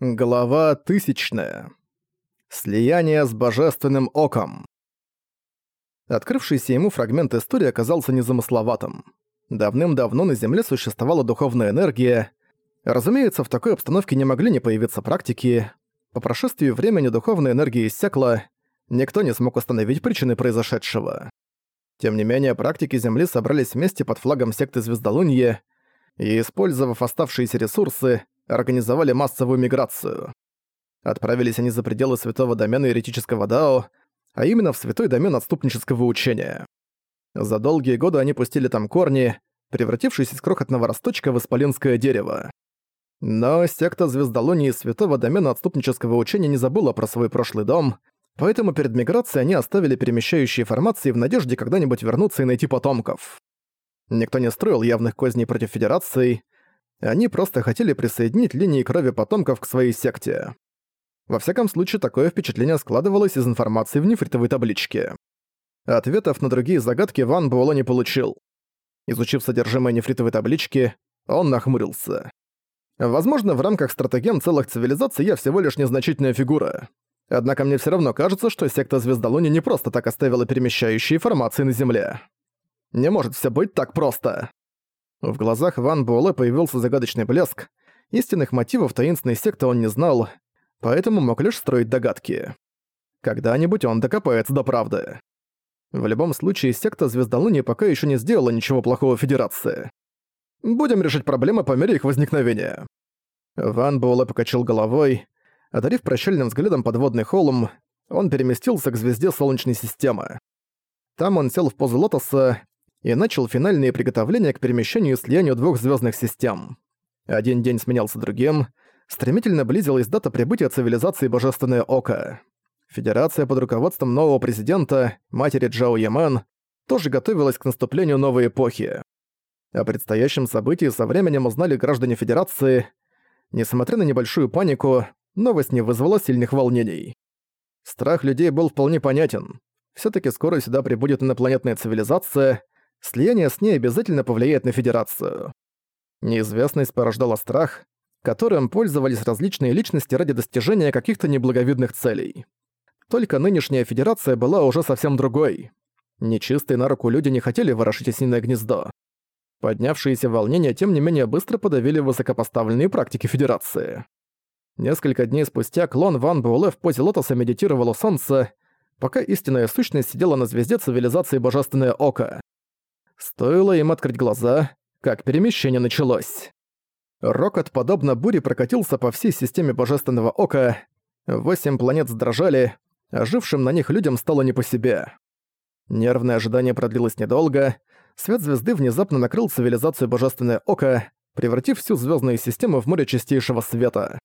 Глава тысячная. Слияние с божественным оком. Открывшийся ему фрагмент истории оказался незамысловатым. Давным-давно на Земле существовала духовная энергия. Разумеется, в такой обстановке не могли не появиться практики. По прошествии времени духовная энергия иссякла, никто не смог установить причины произошедшего. Тем не менее, практики Земли собрались вместе под флагом секты Звездолунье и, использовав оставшиеся ресурсы, организовали массовую миграцию. Отправились они за пределы святого домена еретического Дао, а именно в святой домен отступнического учения. За долгие годы они пустили там корни, превратившись из крохотного росточка в исполинское дерево. Но секта Звездолунии святого домена отступнического учения не забыла про свой прошлый дом, поэтому перед миграцией они оставили перемещающие формации в надежде когда-нибудь вернуться и найти потомков. Никто не строил явных козней против Федерации, они просто хотели присоединить линии крови потомков к своей секте. Во всяком случае, такое впечатление складывалось из информации в нефритовой табличке. Ответов на другие загадки Ван Буэлло не получил. Изучив содержимое нефритовой таблички, он нахмурился. Возможно, в рамках стратегем целых цивилизаций я всего лишь незначительная фигура. Однако мне все равно кажется, что секта Звездолуни не просто так оставила перемещающие формации на Земле. Не может все быть так просто. В глазах Ван Буэлэ появился загадочный блеск. Истинных мотивов таинственной секты он не знал, поэтому мог лишь строить догадки. Когда-нибудь он докопается до правды. В любом случае, секта Звездолуния пока еще не сделала ничего плохого Федерации. Будем решить проблемы по мере их возникновения. Ван Буэлэ покачал головой. Одарив прощальным взглядом подводный холм, он переместился к звезде Солнечной системы. Там он сел в позу лотоса и начал финальные приготовления к перемещению и слиянию двух звездных систем. Один день сменялся другим, стремительно близилась дата прибытия цивилизации Божественное Око. Федерация под руководством нового президента, матери Джао Яман, тоже готовилась к наступлению новой эпохи. О предстоящем событии со временем узнали граждане Федерации. Несмотря на небольшую панику, новость не вызвала сильных волнений. Страх людей был вполне понятен. все таки скоро сюда прибудет инопланетная цивилизация — слияние с ней обязательно повлияет на Федерацию. Неизвестность порождала страх, которым пользовались различные личности ради достижения каких-то неблаговидных целей. Только нынешняя Федерация была уже совсем другой. Нечистые на руку люди не хотели ворошить осиное гнездо. Поднявшиеся волнения, тем не менее, быстро подавили высокопоставленные практики Федерации. Несколько дней спустя клон Ван Буэлэ в позе лотоса медитировал у солнца, пока истинная сущность сидела на звезде цивилизации Божественное Око. Стоило им открыть глаза, как перемещение началось. Рокот, подобно буре, прокатился по всей системе Божественного Ока. Восемь планет задрожали, а жившим на них людям стало не по себе. Нервное ожидание продлилось недолго. Свет звезды внезапно накрыл цивилизацию Божественное Око, превратив всю звездную систему в море чистейшего света.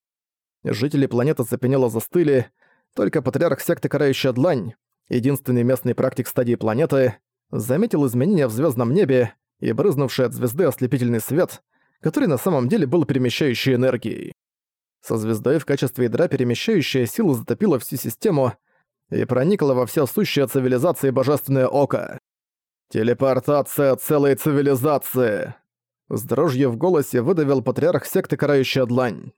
Жители планеты запенело застыли, только патриарх секты Карающая Длань, единственный местный практик стадии планеты, заметил изменения в звездном небе и брызнувший от звезды ослепительный свет, который на самом деле был перемещающей энергией. Со звездой в качестве ядра перемещающая сила затопила всю систему и проникла во все сущее цивилизации Божественное Око. «Телепортация целой цивилизации!» С дрожью в голосе выдавил патриарх секты Карающая Длань.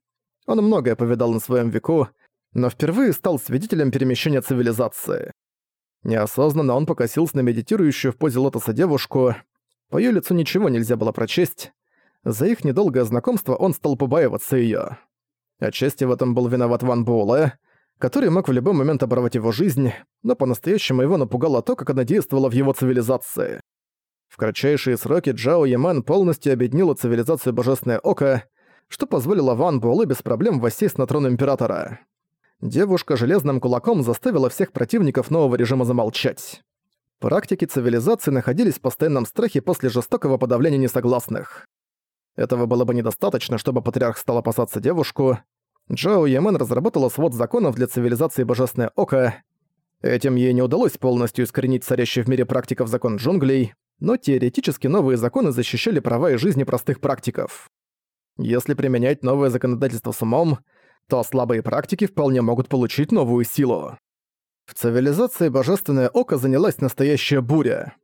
Он многое повидал на своем веку, но впервые стал свидетелем перемещения цивилизации. Неосознанно он покосился на медитирующую в позе лотоса девушку. По её лицу ничего нельзя было прочесть. За их недолгое знакомство он стал побаиваться её. Отчасти в этом был виноват Ван Буэлэ, который мог в любой момент оборвать его жизнь, но по-настоящему его напугало то, как она действовала в его цивилизации. В кратчайшие сроки Джао Яман полностью объединила цивилизацию Божественное Око, что позволило Ван Буэлэ без проблем воссесть на трон Императора девушка железным кулаком заставила всех противников нового режима замолчать. Практики цивилизации находились в постоянном страхе после жестокого подавления несогласных. Этого было бы недостаточно, чтобы патриарх стал опасаться девушку. Джао Ямен разработала свод законов для цивилизации Божественное Око. Этим ей не удалось полностью искоренить царящий в мире практиков закон джунглей, но теоретически новые законы защищали права и жизни простых практиков. Если применять новое законодательство с умом, то слабые практики вполне могут получить новую силу. В цивилизации Божественное Око занялась настоящая буря.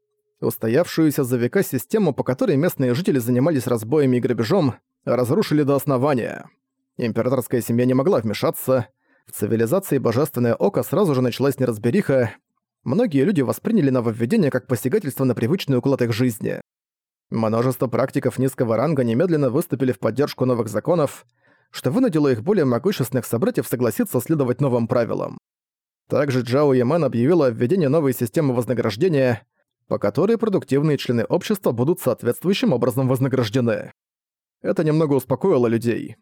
Устоявшуюся за века систему, по которой местные жители занимались разбоями и грабежом, разрушили до основания. Императорская семья не могла вмешаться. В цивилизации Божественное Око сразу же началась неразбериха. Многие люди восприняли нововведение как посягательство на привычный уклад их жизни. Множество практиков низкого ранга немедленно выступили в поддержку новых законов, что вынудило их более могущественных собратьев согласиться следовать новым правилам. Также Джао Ямен объявила о введении новой системы вознаграждения, по которой продуктивные члены общества будут соответствующим образом вознаграждены. Это немного успокоило людей.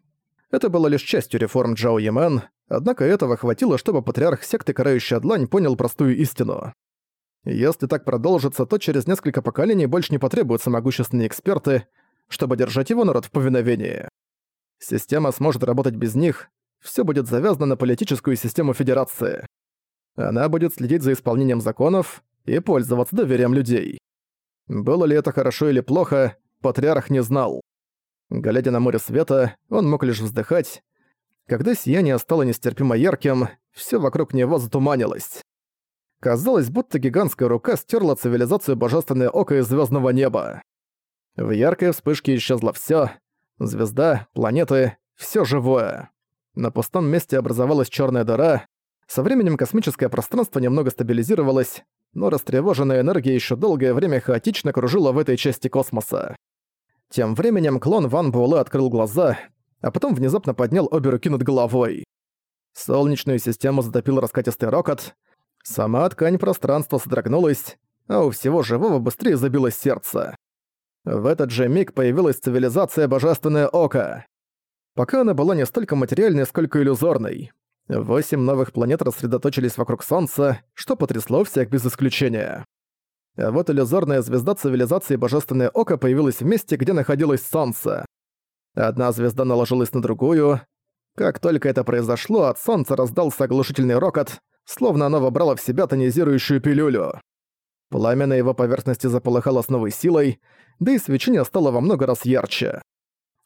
Это было лишь частью реформ Джао Ямен, однако этого хватило, чтобы патриарх секты Карающая Длань понял простую истину. Если так продолжится, то через несколько поколений больше не потребуются могущественные эксперты, чтобы держать его народ в повиновении. Система сможет работать без них, все будет завязано на политическую систему Федерации. Она будет следить за исполнением законов и пользоваться доверием людей. Было ли это хорошо или плохо, патриарх не знал. Глядя на море света, он мог лишь вздыхать. Когда сияние стало нестерпимо ярким, все вокруг него затуманилось. Казалось, будто гигантская рука стерла цивилизацию Божественное Око из звездного неба. В яркой вспышке исчезло все: Звезда, планеты, все живое. На пустом месте образовалась черная дыра. Со временем космическое пространство немного стабилизировалось, но растревоженная энергия еще долгое время хаотично кружила в этой части космоса. Тем временем клон Ван Буэлэ открыл глаза, а потом внезапно поднял обе руки над головой. Солнечную систему затопил раскатистый рокот, Сама ткань пространства содрогнулась, а у всего живого быстрее забилось сердце. В этот же миг появилась цивилизация Божественное Око. Пока она была не столько материальной, сколько иллюзорной. Восемь новых планет рассредоточились вокруг Солнца, что потрясло всех без исключения. А вот иллюзорная звезда цивилизации Божественное Око появилась в месте, где находилось Солнце. Одна звезда наложилась на другую. Как только это произошло, от Солнца раздался оглушительный рокот — словно оно вобрало в себя тонизирующую пилюлю. Пламя на его поверхности заполыхало с новой силой, да и свечение стало во много раз ярче.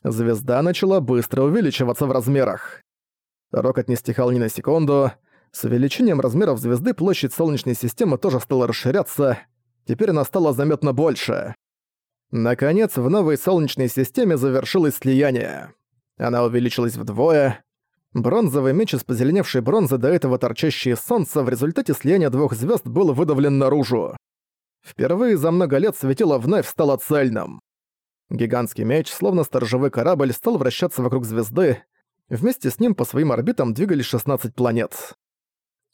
Звезда начала быстро увеличиваться в размерах. Рокот не стихал ни на секунду. С увеличением размеров звезды площадь Солнечной системы тоже стала расширяться. Теперь она стала заметно больше. Наконец, в новой Солнечной системе завершилось слияние. Она увеличилась вдвое, Бронзовый меч из позеленевшей бронзы, до этого торчащий из солнца, в результате слияния двух звезд был выдавлен наружу. Впервые за много лет светило вновь стало цельным. Гигантский меч, словно сторожевой корабль, стал вращаться вокруг звезды. Вместе с ним по своим орбитам двигались 16 планет.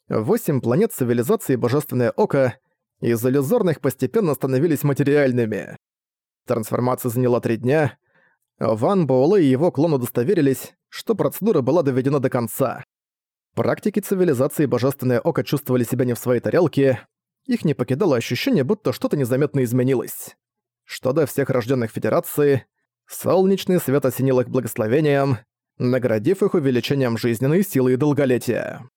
Восемь планет цивилизации Божественное Око из иллюзорных постепенно становились материальными. Трансформация заняла три дня, Ван Боулэ и его клон удостоверились, что процедура была доведена до конца. Практики цивилизации Божественное Око чувствовали себя не в своей тарелке, их не покидало ощущение, будто что-то незаметно изменилось. Что до всех рожденных Федерации, солнечный свет осенил их благословением, наградив их увеличением жизненной силы и долголетия.